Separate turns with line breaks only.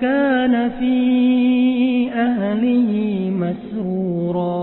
كان في أهله مسرورا.